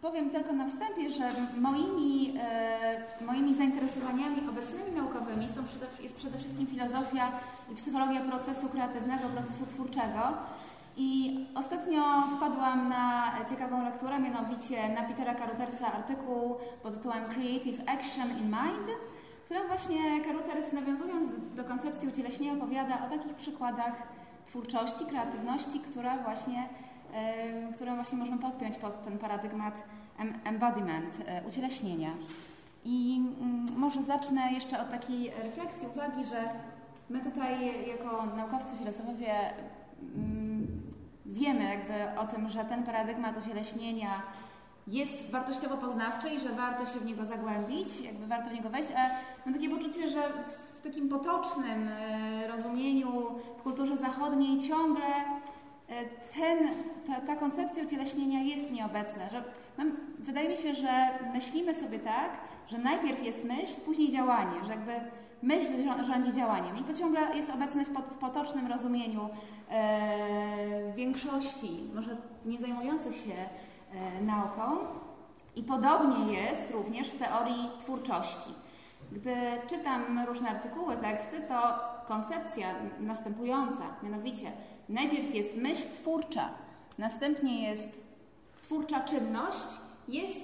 Powiem tylko na wstępie, że moimi, moimi zainteresowaniami obecnymi naukowymi są przede, jest przede wszystkim filozofia i psychologia procesu kreatywnego, procesu twórczego. I ostatnio wpadłam na ciekawą lekturę, mianowicie na Petera Carutersa artykuł pod tytułem Creative Action in Mind, w którym właśnie Caruters, nawiązując do koncepcji ucieleśnienia, opowiada o takich przykładach twórczości, kreatywności, które właśnie, które właśnie możemy podpiąć pod ten paradygmat embodiment, e, ucieleśnienia. I mm, może zacznę jeszcze od takiej refleksji, uwagi, że my tutaj jako naukowcy, filozofowie mm, wiemy jakby o tym, że ten paradygmat ucieleśnienia jest wartościowo poznawczy i że warto się w niego zagłębić, jakby warto w niego wejść, a mam takie poczucie, że w takim potocznym e, rozumieniu w kulturze zachodniej ciągle ten, ta, ta koncepcja ucieleśnienia jest nieobecna. Że mam, wydaje mi się, że myślimy sobie tak, że najpierw jest myśl, później działanie, że jakby myśl rządzi działaniem, że to ciągle jest obecne w, potocznym rozumieniu e, większości, może nie zajmujących się e, nauką. I podobnie jest również w teorii twórczości. Gdy czytam różne artykuły, teksty, to koncepcja następująca, mianowicie najpierw jest myśl twórcza, następnie jest twórcza czynność, jest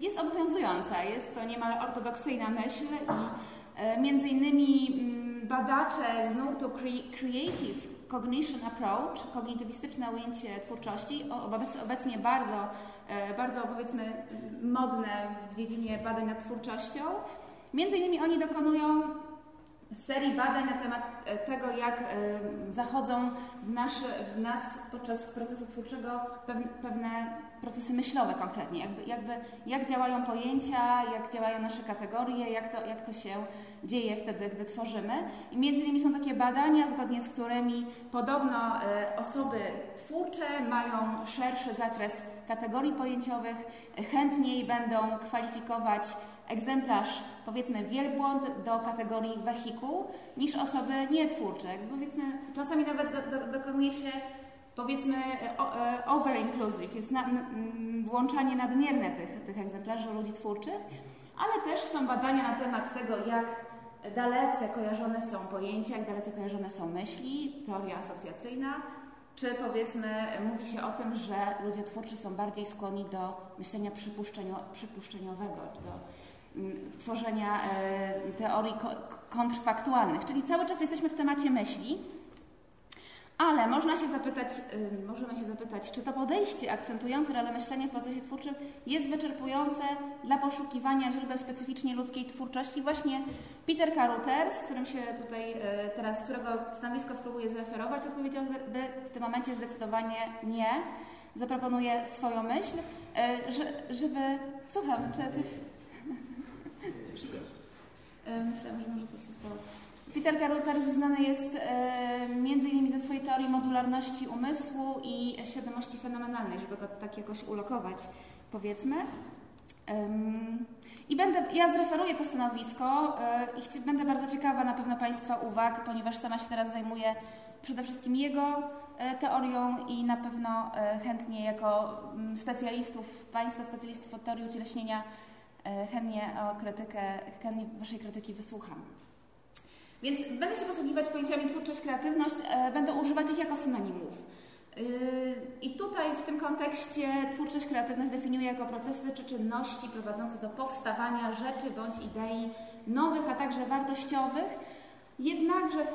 jest obowiązująca. Jest to niemal ortodoksyjna myśl i e, między innymi mm, badacze z nurtu Creative Cognition Approach, kognitywistyczne ujęcie twórczości, obecnie bardzo, e, bardzo powiedzmy modne w dziedzinie badań nad twórczością. Między innymi oni dokonują serii badań na temat e, tego, jak zachodzą w, nasz, w nas podczas procesu twórczego pewne procesy myślowe konkretnie, jakby, jakby, jak działają pojęcia, jak działają nasze kategorie, jak to, jak to się dzieje wtedy, gdy tworzymy. I między innymi są takie badania, zgodnie z którymi podobno e, osoby twórcze mają szerszy zakres kategorii pojęciowych, chętniej będą kwalifikować egzemplarz, powiedzmy, wielbłąd do kategorii wehikuł niż osoby nietwórcze. Powiedzmy, czasami nawet do, do, dokonuje się powiedzmy e, over-inclusive, jest na, włączanie nadmierne tych, tych egzemplarzy ludzi twórczych, ale też są badania na temat tego, jak dalece kojarzone są pojęcia, jak dalece kojarzone są myśli, teoria asocjacyjna, czy powiedzmy mówi się o tym, że ludzie twórczy są bardziej skłonni do myślenia przypuszczeniowego, do tworzenia e, teorii kontrfaktualnych, czyli cały czas jesteśmy w temacie myśli, ale można się zapytać, możemy się zapytać, czy to podejście akcentujące rolę myślenia w procesie twórczym jest wyczerpujące dla poszukiwania źródeł specyficznie ludzkiej twórczości. Właśnie Peter Caruter, z którym się tutaj e, teraz, którego stanowisko spróbuję zreferować, odpowiedział, w tym momencie zdecydowanie nie. Zaproponuję swoją myśl, e, żeby... Słucham, czy coś... E, myślałam, że może coś się stało. Peter Caruthers znany jest e, innymi ze swojej teorii modularności umysłu i świadomości fenomenalnej, żeby go tak jakoś ulokować, powiedzmy. I będę, ja zreferuję to stanowisko e, i chci, będę bardzo ciekawa na pewno Państwa uwag, ponieważ sama się teraz zajmuję przede wszystkim jego teorią i na pewno chętnie jako mm, specjalistów, Państwa specjalistów od teorii ucieleśnienia, chętnie o krytykę, chętnie Waszej krytyki wysłucham. Więc będę się posługiwać pojęciami twórczość, kreatywność, e, będę używać ich jako synonimów. E, I tutaj w tym kontekście twórczość, kreatywność definiuję jako procesy czy czynności prowadzące do powstawania rzeczy bądź idei nowych, a także wartościowych. Jednakże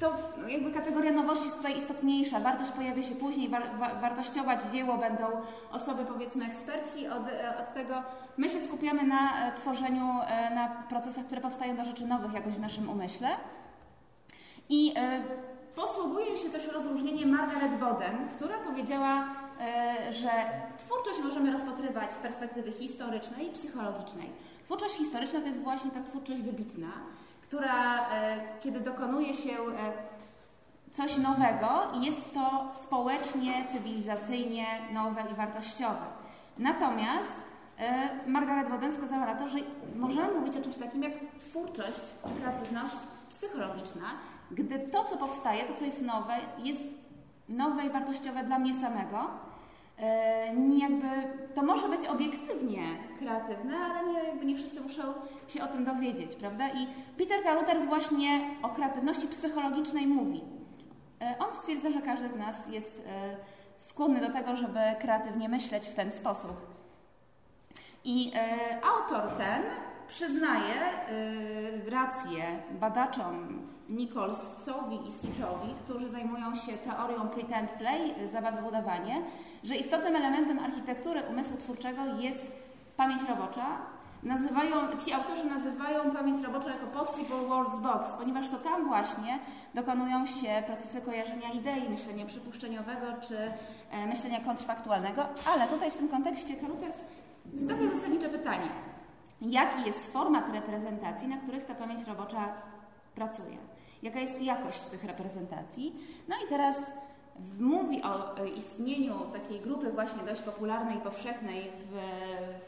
to jakby kategoria nowości jest tutaj istotniejsza. Wartość pojawia się później, war, wartościować dzieło będą osoby, powiedzmy, eksperci od, od tego. My się skupiamy na e, tworzeniu, e, na procesach, które powstają do rzeczy nowych jakoś w naszym umyśle. I e, posługuje się też rozróżnieniem Margaret Boden, która powiedziała, że twórczość możemy rozpatrywać z perspektywy historycznej i psychologicznej. Twórczość historyczna to jest właśnie ta twórczość wybitna, która, e, kiedy dokonuje się e, coś nowego, jest to społecznie, cywilizacyjnie nowe i wartościowe. Natomiast e, Margaret Boden wskazała na to, że możemy mówić o czymś takim jak twórczość kreatywność psychologiczna, gdy to, co powstaje, to, co jest nowe, jest nowe i wartościowe dla mnie samego. E, jakby, to może być obiektywnie kreatywne, ale nie, jakby nie wszyscy muszą się o tym dowiedzieć, prawda? I Peter Karuters właśnie o kreatywności psychologicznej mówi. E, on stwierdza, że każdy z nas jest e, skłonny do tego, żeby kreatywnie myśleć w ten sposób. I autor ten przyznaje rację badaczom Nicholsowi i Stitchowi, którzy zajmują się teorią pretend play, zabawy w udawanie, że istotnym elementem architektury umysłu twórczego jest pamięć robocza. Nazywają, ci autorzy nazywają pamięć roboczą jako possible words box, ponieważ to tam właśnie dokonują się procesy kojarzenia idei, myślenia przypuszczeniowego czy e, myślenia kontrfaktualnego, ale tutaj w tym kontekście Karuters stawia zasadnicze pytanie. Jaki jest format reprezentacji, na których ta pamięć robocza pracuje? Jaka jest jakość tych reprezentacji? No i teraz mówi o istnieniu takiej grupy właśnie dość popularnej i powszechnej w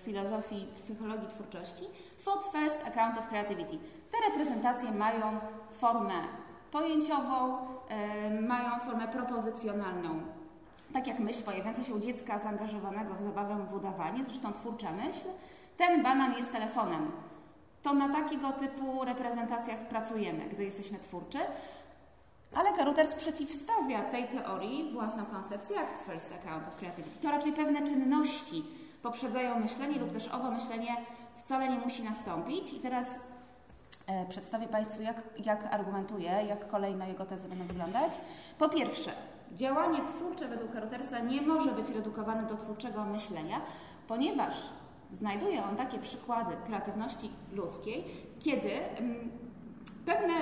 filozofii psychologii twórczości Thought First Account of Creativity. Te reprezentacje mają formę pojęciową, mają formę propozycjonalną. Tak jak myśl pojawiająca się u dziecka zaangażowanego w zabawę w udawanie, zresztą twórcza myśl, ten banan jest telefonem. To na takiego typu reprezentacjach pracujemy, gdy jesteśmy twórczy. Ale Karuters przeciwstawia tej teorii własną koncepcję jak First Account of Creativity. To raczej pewne czynności poprzedzają myślenie lub też owo myślenie wcale nie musi nastąpić. I teraz e, przedstawię Państwu, jak, jak argumentuje, jak kolejno jego tezy będą wyglądać. Po pierwsze, działanie twórcze według Karutersa nie może być redukowane do twórczego myślenia, ponieważ znajduje on takie przykłady kreatywności ludzkiej, kiedy mm, pewne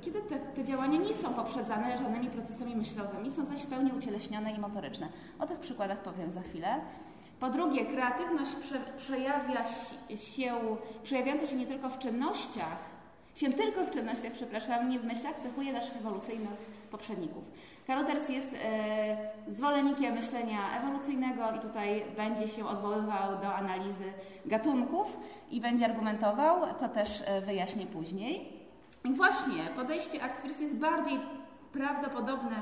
kiedy te, te, działania nie są poprzedzane żadnymi procesami myślowymi, są zaś w pełni ucieleśnione i motoryczne. O tych przykładach powiem za chwilę. Po drugie, kreatywność prze, przejawia się, przejawiająca się nie tylko w czynnościach, się tylko w czynnościach, przepraszam, nie w myślach, cechuje naszych ewolucyjnych poprzedników. Karoters jest e, zwolennikiem myślenia ewolucyjnego i tutaj będzie się odwoływał do analizy gatunków i będzie argumentował, to też e, wyjaśnię później. I właśnie podejście Actfirst jest bardziej prawdopodobne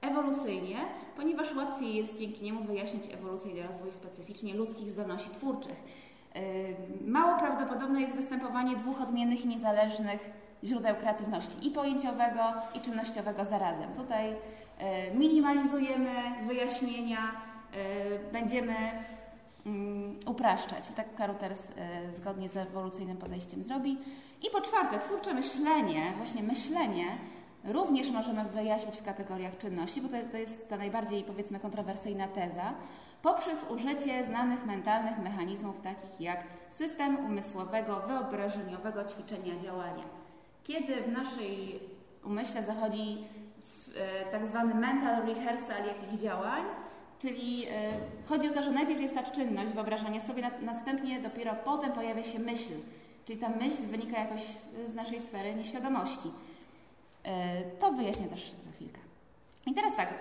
ewolucyjnie, ponieważ łatwiej jest dzięki niemu wyjaśnić ewolucyjny rozwój specyficznie ludzkich zdolności twórczych. Yy, mało prawdopodobne jest występowanie dwóch odmiennych i niezależnych źródeł kreatywności i pojęciowego, i czynnościowego zarazem. Tutaj yy, minimalizujemy wyjaśnienia, yy, będziemy mm, upraszczać. Tak Karuters zgodnie z ewolucyjnym podejściem zrobi. I po czwarte, twórcze myślenie, właśnie myślenie, również możemy wyjaśnić w kategoriach czynności, bo to, to jest ta najbardziej, powiedzmy, kontrowersyjna teza, poprzez użycie znanych mentalnych mechanizmów, takich jak system umysłowego, wyobrażeniowego ćwiczenia działania. Kiedy w naszej umyśle zachodzi e, tak zwany mental rehearsal jakichś działań, czyli e, chodzi o to, że najpierw jest ta czynność wyobrażania sobie, następnie dopiero potem pojawia się myśl, Czyli ta myśl wynika jakoś z naszej sfery nieświadomości. E, to wyjaśnię też za chwilkę. I teraz tak,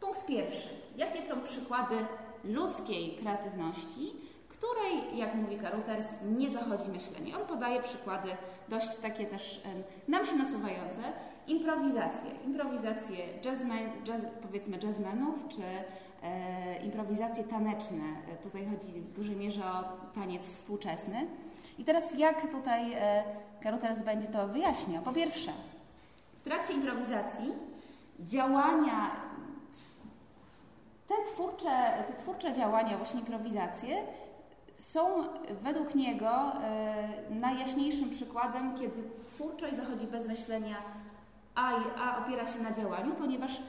punkt pierwszy. Jakie są przykłady ludzkiej kreatywności, której, jak mówi Karuters, nie zachodzi myślenie? On podaje przykłady dość takie też nam się nasuwające. Improwizacje. Improwizacje jazzmen, jazz, powiedzmy jazzmenów, czy e, improwizacje taneczne. Tutaj chodzi w dużej mierze o taniec współczesny. I teraz jak tutaj e, Karuteles będzie to wyjaśniał? Po pierwsze, w trakcie improwizacji działania, te twórcze, te twórcze działania, właśnie improwizacje, są według niego e, najjaśniejszym przykładem, kiedy twórczość zachodzi bez myślenia, a, a opiera się na działaniu, ponieważ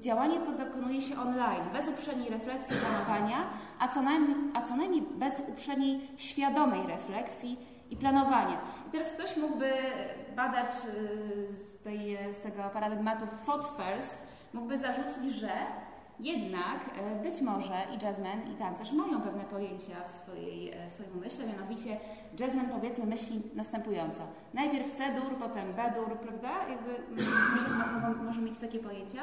działanie to dokonuje się online, bez uprzedniej refleksji planowania, a co, najmniej, a co najmniej bez uprzedniej świadomej refleksji i planowania. I teraz ktoś mógłby badać y, z, tej, z tego paradygmatu thought first, mógłby zarzucić, że jednak e, być może i jazzman, i tancerz mają pewne pojęcia w, swojej, e, w swoim umyśle, mianowicie jazzman powiedzmy myśli następująco. Najpierw C-dur, potem B-dur, prawda? Jakby może, może mieć takie pojęcia.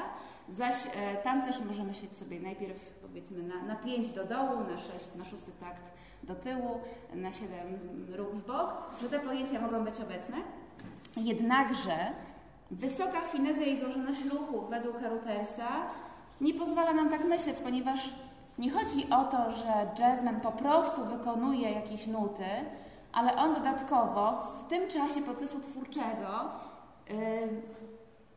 Zaś e, tancerz może myśleć sobie najpierw powiedzmy na, na 5 do dołu, na 6, na 6 takt do tyłu, na 7 ruch w bok, że te pojęcia mogą być obecne. Jednakże Wysoka finezja i złożoność ruchu według Carutersa nie pozwala nam tak myśleć, ponieważ nie chodzi o to, że jazzman po prostu wykonuje jakieś nuty, ale on dodatkowo w tym czasie procesu twórczego yy,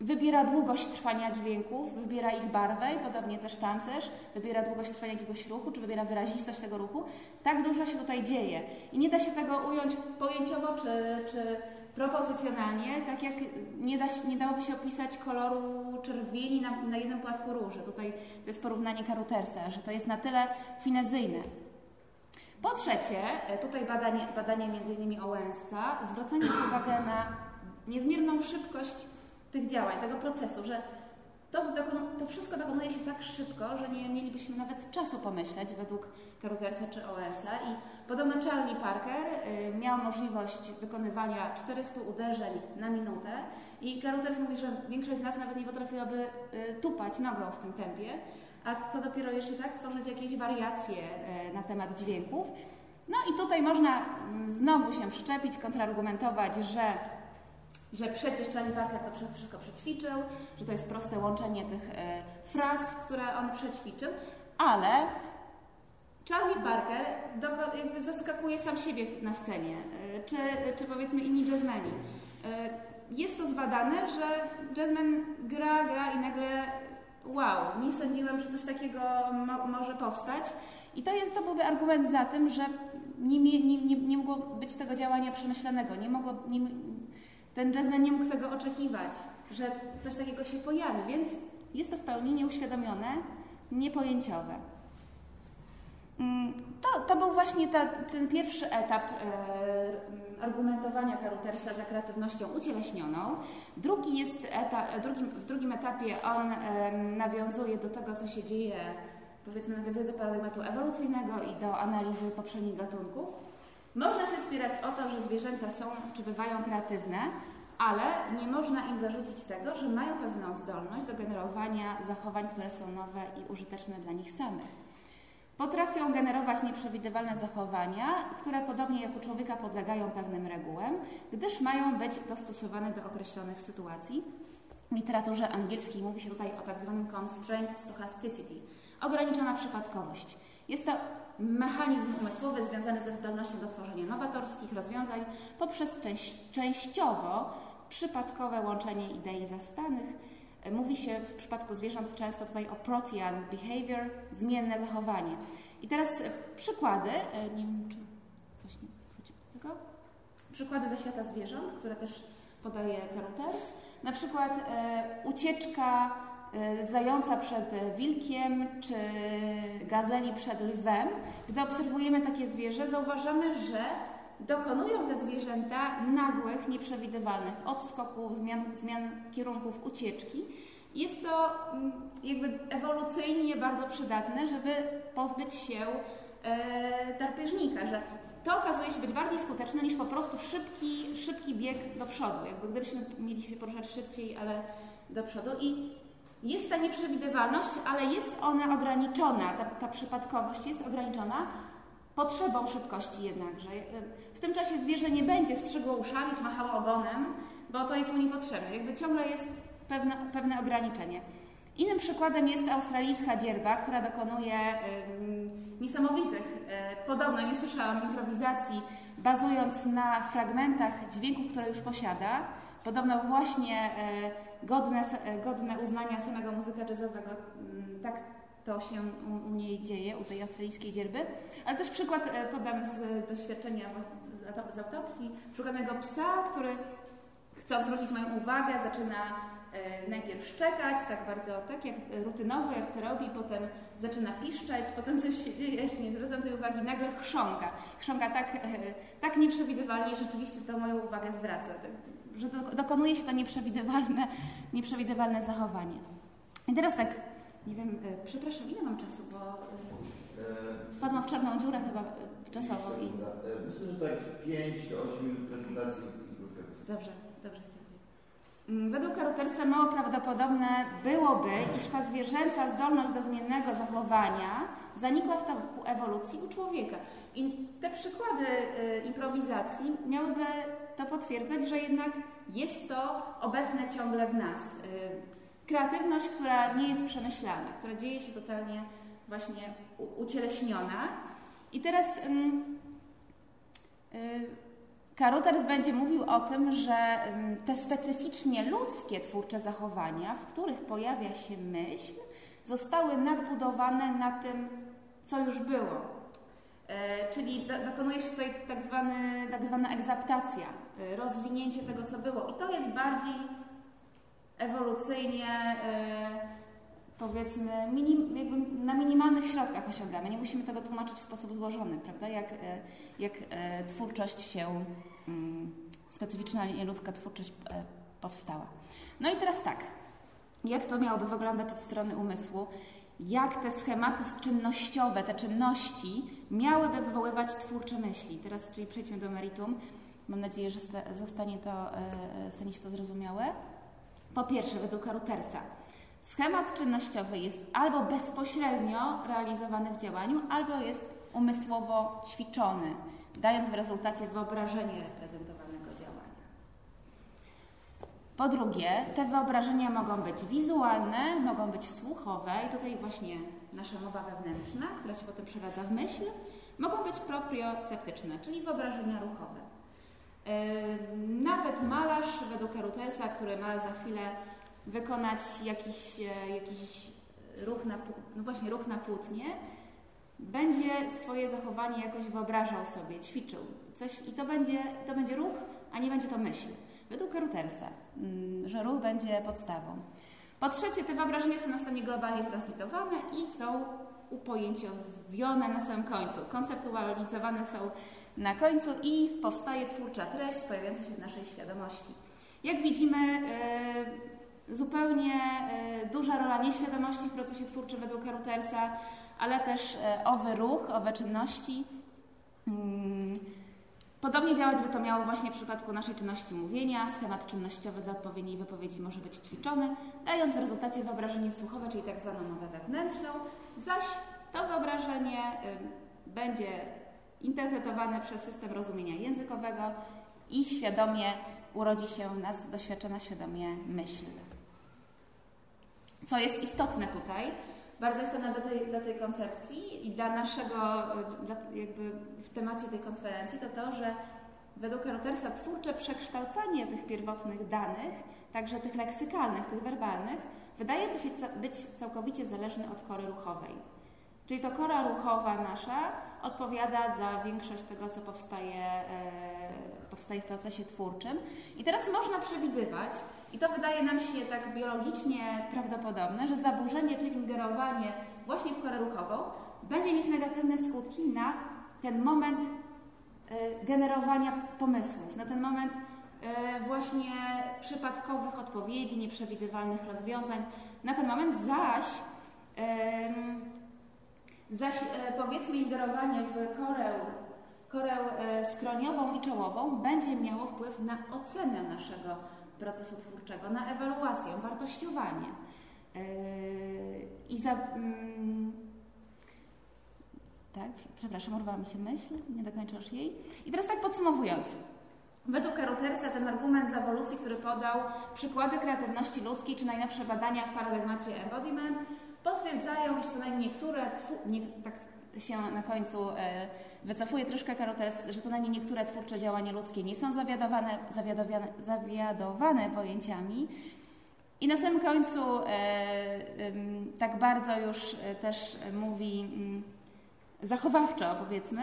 wybiera długość trwania dźwięków, wybiera ich barwę i podobnie też tancerz, wybiera długość trwania jakiegoś ruchu, czy wybiera wyrazistość tego ruchu. Tak dużo się tutaj dzieje i nie da się tego ująć pojęciowo czy, czy propozycjonalnie, tak jak nie, da, nie dałoby się opisać koloru czerwieni na, na jednym płatku róży. Tutaj to jest porównanie Karutersa, że to jest na tyle finezyjne. Po trzecie, tutaj badanie, badanie m.in. Owensa, zwracanie się uwagę na niezmierną szybkość tych działań, tego procesu, że to, to, wszystko dokonuje się tak szybko, że nie mielibyśmy nawet czasu pomyśleć według Carutersa czy OS-a i podobno Charlie Parker y, miał możliwość wykonywania 400 uderzeń na minutę i Caruters mówi, że większość z nas nawet nie potrafiłaby y, tupać nogą w tym tempie, a co dopiero jeszcze tak tworzyć jakieś wariacje y, na temat dźwięków. No i tutaj można mm, znowu się przyczepić, kontrargumentować, że że przecież Charlie Parker to wszystko przećwiczył, że to jest proste łączenie tych e, fraz, które on przećwiczył, ale Charlie Parker jakby zaskakuje sam siebie na scenie, e, czy, czy powiedzmy inni jazzmeni. E, jest to zbadane, że jazzman gra, gra i nagle wow, nie sądziłem, że coś takiego mo może powstać. I to, jest, to byłby argument za tym, że nie, nie, nie, nie mogło być tego działania przemyślanego, nie mogło, nie, ten jazzman nie mógł tego oczekiwać, że coś takiego się pojawi, więc jest to w pełni nieuświadomione, niepojęciowe. Mm, to, to był właśnie ta, ten pierwszy etap e, argumentowania Karutersa za kreatywnością ucieleśnioną. Drugi jest etap, drugim, w drugim etapie on e, nawiązuje do tego, co się dzieje, powiedzmy, nawiązuje do paradygmatu ewolucyjnego i do analizy poprzednich gatunków. Można się spierać o to, że zwierzęta są czy bywają kreatywne, ale nie można im zarzucić tego, że mają pewną zdolność do generowania zachowań, które są nowe i użyteczne dla nich samych. Potrafią generować nieprzewidywalne zachowania, które podobnie jak u człowieka podlegają pewnym regułom, gdyż mają być dostosowane do określonych sytuacji. W literaturze angielskiej mówi się tutaj o tak zwanym constraint stochasticity, ograniczona przypadkowość. Jest to mechanizm umysłowy związany ze zdolnością do tworzenia nowatorskich rozwiązań poprzez część, częściowo przypadkowe łączenie idei zastanych. Mówi się w przypadku zwierząt często tutaj o protean behavior, zmienne zachowanie. I teraz przykłady, e, nie wiem czy właśnie wrócimy do tego, przykłady ze świata zwierząt, które też podaje Carruthers. Na przykład e, ucieczka E, zająca przed wilkiem czy gazeli przed lwem, gdy obserwujemy takie zwierzę, zauważamy, że dokonują te zwierzęta nagłych, nieprzewidywalnych odskoków, zmian, zmian kierunków ucieczki. Jest to mm, jakby ewolucyjnie bardzo przydatne, żeby pozbyć się e, że to okazuje się być bardziej skuteczne niż po prostu szybki, szybki bieg do przodu. Jakby gdybyśmy mieli się poruszać szybciej, ale do przodu. I jest ta nieprzewidywalność, ale jest ona ograniczona, ta, ta przypadkowość jest ograniczona potrzebą szybkości jednakże. W tym czasie zwierzę nie będzie strzygło uszami czy machało ogonem, bo to jest mu niepotrzebne. Jakby ciągle jest pewne, pewne ograniczenie. Innym przykładem jest australijska dzierba, która dokonuje y, niesamowitych, y, podobno nie słyszałam, improwizacji, bazując na fragmentach dźwięków, które już posiada. Podobno właśnie y, godne, godne uznania samego muzyka jazzowego. Mm, tak to się u, u, niej dzieje, u tej australijskiej dzierby. Ale też przykład e, podam z doświadczenia z autopsji. Przykład mojego psa, który chce zwrócić moją uwagę, zaczyna e, najpierw szczekać, tak bardzo, tak jak rutynowo, jak to robi, potem zaczyna piszczeć, potem coś się dzieje, jeszcze nie zwracam tej uwagi, nagle chrząka. Chrząka tak, e, tak nieprzewidywalnie, rzeczywiście to moją uwagę zwraca że dokonuje się to nieprzewidywalne, nieprzewidywalne zachowanie. I teraz tak, nie wiem, e, przepraszam, ile mam czasu, bo e, wpadłam w czarną dziurę chyba e, czasowo. I... Myślę, że tak 5 do 8 minut prezentacji Dobrze, dobrze. Mm, według Carutersa mało prawdopodobne byłoby, iż ta zwierzęca zdolność do zmiennego zachowania zanikła w toku ewolucji u człowieka. I te przykłady improwizacji miałyby to potwierdzać, że jednak jest to obecne ciągle w nas. Y, kreatywność, która nie jest przemyślana, która dzieje się totalnie właśnie ucieleśniona. I teraz Karuters będzie mówił o tym, że te specyficznie ludzkie twórcze zachowania, w których pojawia się myśl, zostały nadbudowane na tym, co już było. E, czyli dokonuje się tutaj tak, zwany, tak zwana egzaptacja, e, rozwinięcie tego, co było. I to jest bardziej ewolucyjnie, e, powiedzmy, minim, na minimalnych środkach osiągamy. Nie musimy tego tłumaczyć w sposób złożony, prawda? Jak, jak twórczość się, mm, specyficzna ludzka twórczość powstała. No i teraz tak, jak to miałoby wyglądać od strony umysłu? Jak te schematy czynnościowe, te czynności miałyby wywoływać twórcze myśli? Teraz, czyli przejdźmy do meritum. Mam nadzieję, że zostanie to, e, e, stanie się to zrozumiałe. Po pierwsze, według Karutersa, schemat czynnościowy jest albo bezpośrednio realizowany w działaniu, albo jest umysłowo ćwiczony, dając w rezultacie wyobrażenie Po drugie, te wyobrażenia mogą być wizualne, mogą być słuchowe i tutaj właśnie nasza mowa wewnętrzna, która się potem przeradza w myśl, mogą być proprioceptyczne, czyli wyobrażenia ruchowe. Yy, nawet malarz według Erutelsa, który ma za chwilę wykonać jakiś, e, jakiś ruch na, no właśnie ruch na płótnie, będzie swoje zachowanie jakoś wyobrażał sobie, ćwiczył. Coś, I to będzie, to będzie ruch, a nie będzie to myśl według Reutersa, mm, że ruch będzie podstawą. Po trzecie, te wyobrażenia są na stanie globalnie transmitowane i są upojęciowione na samym końcu, konceptualizowane są na końcu i powstaje twórcza treść pojawiająca się w naszej świadomości. Jak widzimy, e, zupełnie e, duża rola nieświadomości w procesie twórczym według Reutersa, ale też e, owy ruch, owe czynności mm, Podobnie działać by to miało właśnie w przypadku naszej czynności mówienia. Schemat czynnościowy dla odpowiedniej wypowiedzi może być ćwiczony, dając w rezultacie wyobrażenie słuchowe, czyli tak zwaną mowę wewnętrzną, zaś to wyobrażenie y, będzie interpretowane przez system rozumienia językowego i świadomie urodzi się nas doświadczona świadomie myśl. Co jest istotne tutaj, bardzo istotne dla tej, dla tej koncepcji i dla naszego, dla jakby w temacie tej konferencji, to to, że według Reutersa twórcze przekształcanie tych pierwotnych danych, także tych leksykalnych, tych werbalnych, wydaje mi się być całkowicie zależny od kory ruchowej. Czyli to kora ruchowa nasza odpowiada za większość tego, co powstaje, e, powstaje w procesie twórczym. I teraz można przewidywać, i to wydaje nam się tak biologicznie prawdopodobne, że zaburzenie czy ingerowanie właśnie w korę ruchową będzie mieć negatywne skutki na ten moment e, generowania pomysłów, na ten moment e, właśnie przypadkowych odpowiedzi, nieprzewidywalnych rozwiązań, na ten moment zaś zaś e, powiedzmy ingerowanie w korę, korę skroniową i czołową będzie miało wpływ na ocenę naszego procesu twórczego, na ewaluację, wartościowanie. I za, mm, tak, przepraszam, urwała mi się myśl, nie dokończysz jej. I teraz tak podsumowując. Według Karotersa ten argument z ewolucji, który podał, przykłady kreatywności ludzkiej czy najnowsze badania w paradygmacie embodiment potwierdzają, iż co najmniej niektóre, nie, tak się na końcu e, wycofuje troszkę Karoters, że co najmniej niektóre twórcze działania ludzkie nie są zawiadowane, zawiadowane, zawiadowane pojęciami. I na samym końcu e, tak bardzo już e, też mówi mm, zachowawczo, powiedzmy,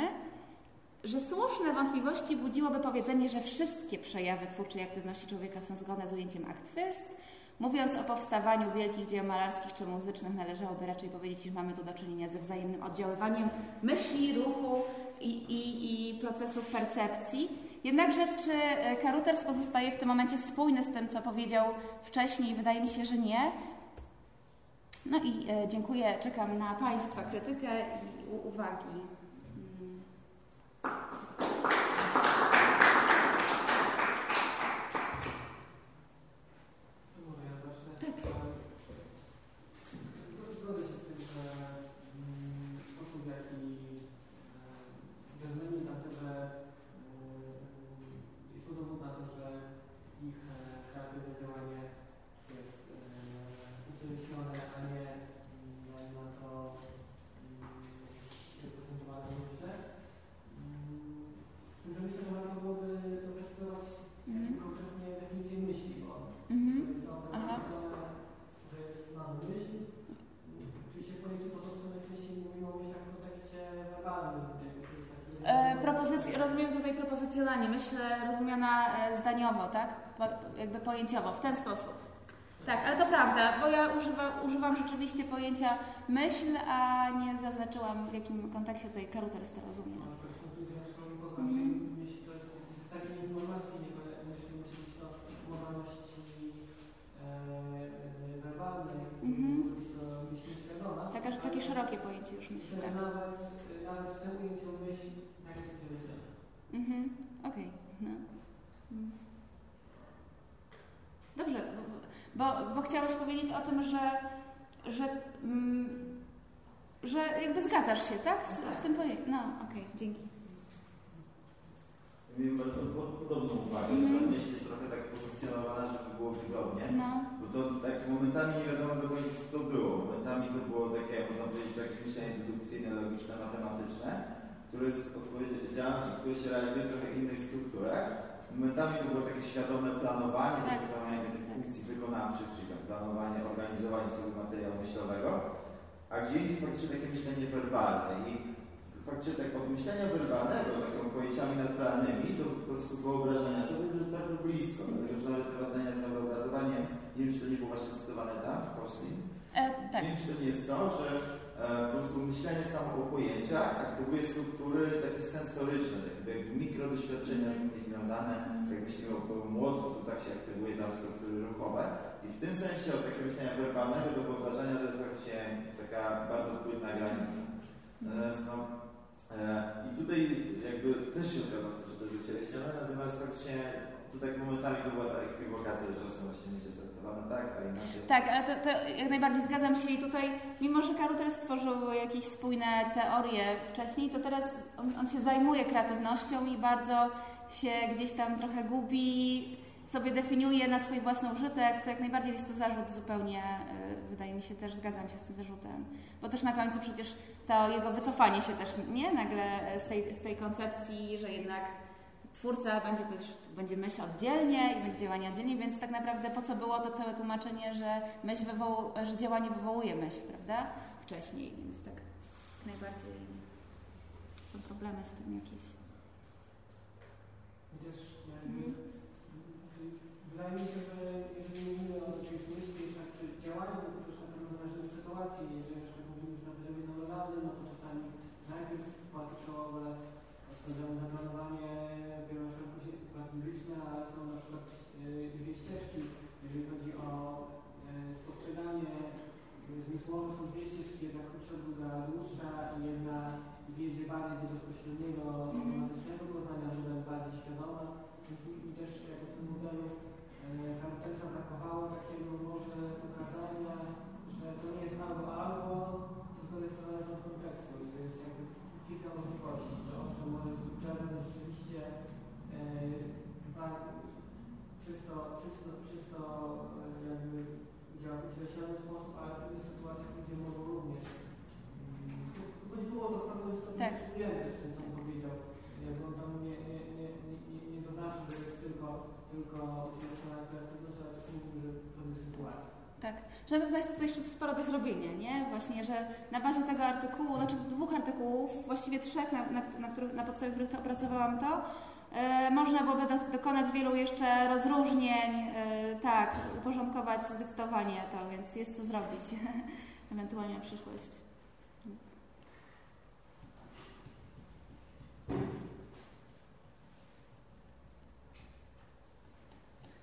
że słuszne wątpliwości budziłoby powiedzenie, że wszystkie przejawy twórczej aktywności człowieka są zgodne z ujęciem act first. Mówiąc o powstawaniu wielkich dzieł malarskich czy muzycznych, należałoby raczej powiedzieć, iż mamy tu do czynienia ze wzajemnym oddziaływaniem myśli, ruchu i, i, i procesów percepcji. Jednakże, czy Karuters pozostaje w tym momencie spójny z tym, co powiedział wcześniej? Wydaje mi się, że nie. No i e, dziękuję, czekam na Państwa krytykę i uwagi. Myśl rozumiana e, zdaniowo, tak? Jakby pojęciowo, w ten sposób. Tak, ale to prawda, bo ja używa, używam rzeczywiście pojęcia myśl, a nie zaznaczyłam w jakim kontekście tutaj Karuteres to rozumie. Chciałeś powiedzieć o tym, że, że, mm, że jakby zgadzasz się, tak? Z, z tym pojęciem. No, okej, dzięki. Miałem bardzo po- podobną uwagę, Mhm. że ta myśl jest trochę tak pozycjonowana, żeby było wygodnie. No, Bo to tak momentami nie wiadomo do końca co to było. Momentami to było takie, można powiedzieć, jakieś myślenie dedukcyjne, logiczne, matematyczne, które jest odpowiedzialne, które się realizuje w trochę innych strukturach. Momentami to było takie świadome planowanie, Tak. wykonanie takich funkcji wykonawczych, czyli planowanie, organizowanie sobie materiału myślowego, a gdzie indziej faktycznie takie myślenie werbalne. I faktycznie tak od myślenia werbalnego, takimi pojęciami naturalnymi, to po prostu wyobrażenia sobie to jest bardzo blisko. Dlatego, że nawet te badania z neuroobrazowaniem, nie wiem, czy to nie było właśnie cytowane tam, Koszlin, e, tak. nie wiem, czy to nie jest to, że po prostu myślenie samo o pojęciach aktywuje struktury takie sensoryczne, takie jakby mikrodoświadczenia z nimi związane. Jak myślimy o, młotku, to tak się aktywuje tam struktury ruchowe. I w tym sensie od takiego myślenia werbalnego do wyobrażenia to jest właśnie taka bardzo płynna granica. Natomiast no, e, i tutaj jakby też się zgadzam z tym, że to jest ucieleśnione, natomiast faktycznie tutaj momentami to była ta ekwiwokacja, że czasem właśnie nie jest traktowane tak, a inaczej. Tak, ale to, to jak najbardziej zgadzam się i tutaj, mimo że Karuter stworzył jakieś spójne teorie wcześniej, to teraz on, on się zajmuje kreatywnością i bardzo się gdzieś tam trochę gubi, sobie definiuje na swój własny użytek, to jak najbardziej jest to zarzut zupełnie, y, wydaje mi się też, zgadzam się z tym zarzutem. Bo też na końcu przecież to jego wycofanie się też, nie? Nagle z tej, z tej koncepcji, że jednak twórca będzie też, będzie myśl oddzielnie i będzie działanie oddzielnie, więc tak naprawdę po co było to całe tłumaczenie, że myśl wywoł- że działanie wywołuje myśl, prawda? Wcześniej, więc tak najbardziej są problemy z tym jakieś. Chociaż jakby, wydaje mi się, że jeżeli mówimy o jakiejś myśli, czy działaniu, to też na pewno zależy od sytuacji. Jeżeli na przykład mówimy już na poziomie neuralnym, no to czasami najpierw płaty czołowe spędzamy na planowanie, biorą na przykład płaty liczne, ale są na przykład e, dwie ścieżki. Jeżeli chodzi o e, spostrzeganie e, są dwie ścieżki, jedna krótsza, druga dłuższa i jedna wiedzie bardziej do bezpośredniego, automatycznego poznania, druga bardziej świadoma. Więc mi, też jako w tym modelu e, Karpensa brakowało takiego może pokazania, że to nie jest albo albo, tylko jest zależne od kontekstu i to jest jakby kilka możliwości, że owszem, może jazzem rzeczywiście e, czysto, czysto, czysto e, jakby w określony sposób, ale w sytuacjach ludzie mogą również. mm, Choć było to w pewnym stopniu Tak. tym, co on powiedział. Tam nie, nie, nie, nie, nie, zaznaczył, że jest tylko, tylko określona kreatywność, ale też mówił, że w pewnych sytuacjach. Tak, że na pewno jest tutaj jeszcze sporo do zrobienia, nie? Właśnie, że na bazie tego artykułu, znaczy dwóch artykułów, właściwie trzech, na, na, na, na podstawie których to opracowałam to, można byłoby do, dokonać wielu jeszcze rozróżnień, e, tak, uporządkować zdecydowanie to, więc jest co zrobić, ewentualnie na przyszłość.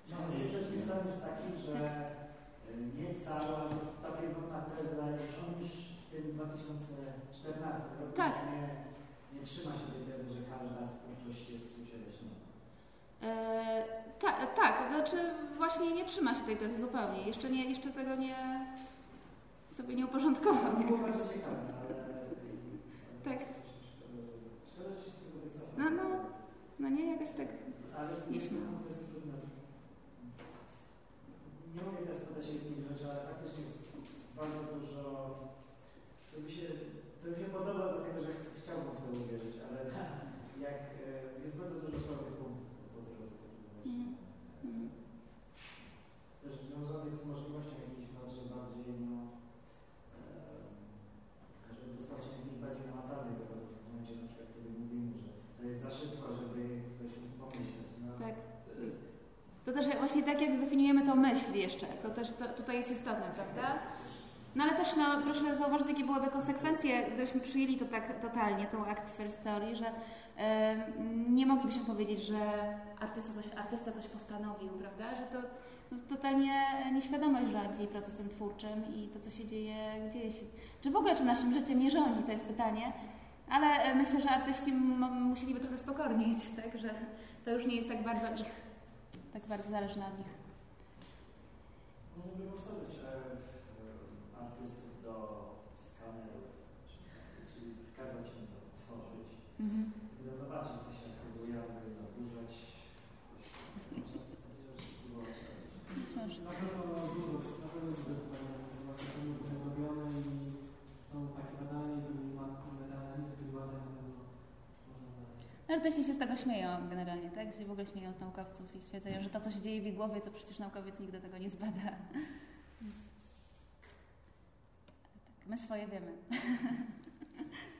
No, jednocześnie stan jest taki, że nie cała ta pierwotna teza, jak już w tym 2014 roku Tak. nie, nie trzyma się tej tezy, że każda twórczość jest ucieleśniona. E, tak, tak, znaczy właśnie nie trzyma się tej tezy zupełnie, jeszcze, nie, jeszcze tego nie sobie nie uporządkował. Jakoś. Tak. No, no, no nie, jakoś tak Ale z Nie drugiej śmiało. strony to jest trudne. Nie mogę teraz podać jednej rzeczy, ale faktycznie jest bardzo dużo. To mi się, to mi się podoba, dlatego że ch- chciałbym w to uwierzyć, ale jak e, jest bardzo dużo słabych punktów po drodze. właśnie. Mhm. Mhm. Też związanych z możliwością jakiejś może bardziej, no, e, żeby dostarczyć jakiejś bardziej namacalnej dowodów w momencie na przykład, kiedy mówimy, że to jest za szybko, żeby ktoś mógł właśnie tak jak zdefiniujemy to myśl jeszcze, to też to, tutaj jest istotne, prawda? No ale też no, proszę zauważyć, jakie byłyby konsekwencje, gdybyśmy przyjęli to tak totalnie, tą Act First Story, że nie moglibyśmy powiedzieć, że artysta coś, artysta coś postanowił, prawda? Że to no, totalnie nieświadomość rządzi procesem twórczym i to, co się dzieje gdzieś. Czy w ogóle, czy naszym życiem nie rządzi, to jest pytanie. Ale e, myślę, że artyści musieliby trochę spokornieć, tak? Że to już nie jest tak bardzo ich, tak bardzo zależne od nich. Lubię powsadzać e, artystów do skanerów, czyli kazać im to tworzyć. Mhm. No zobaczyć, co się próbuje, aby zaburzać. Na pewno dużo, na pewno dużo na pewno robione i są takie badania, i analizy tych badań na pewno Artyści się z tego śmieją generalnie, tak? Się w ogóle śmieją z naukowców i stwierdzają, że to, co się dzieje w ich głowie, to przecież naukowiec nigdy tego nie zbada. Więc... Tak, my swoje wiemy.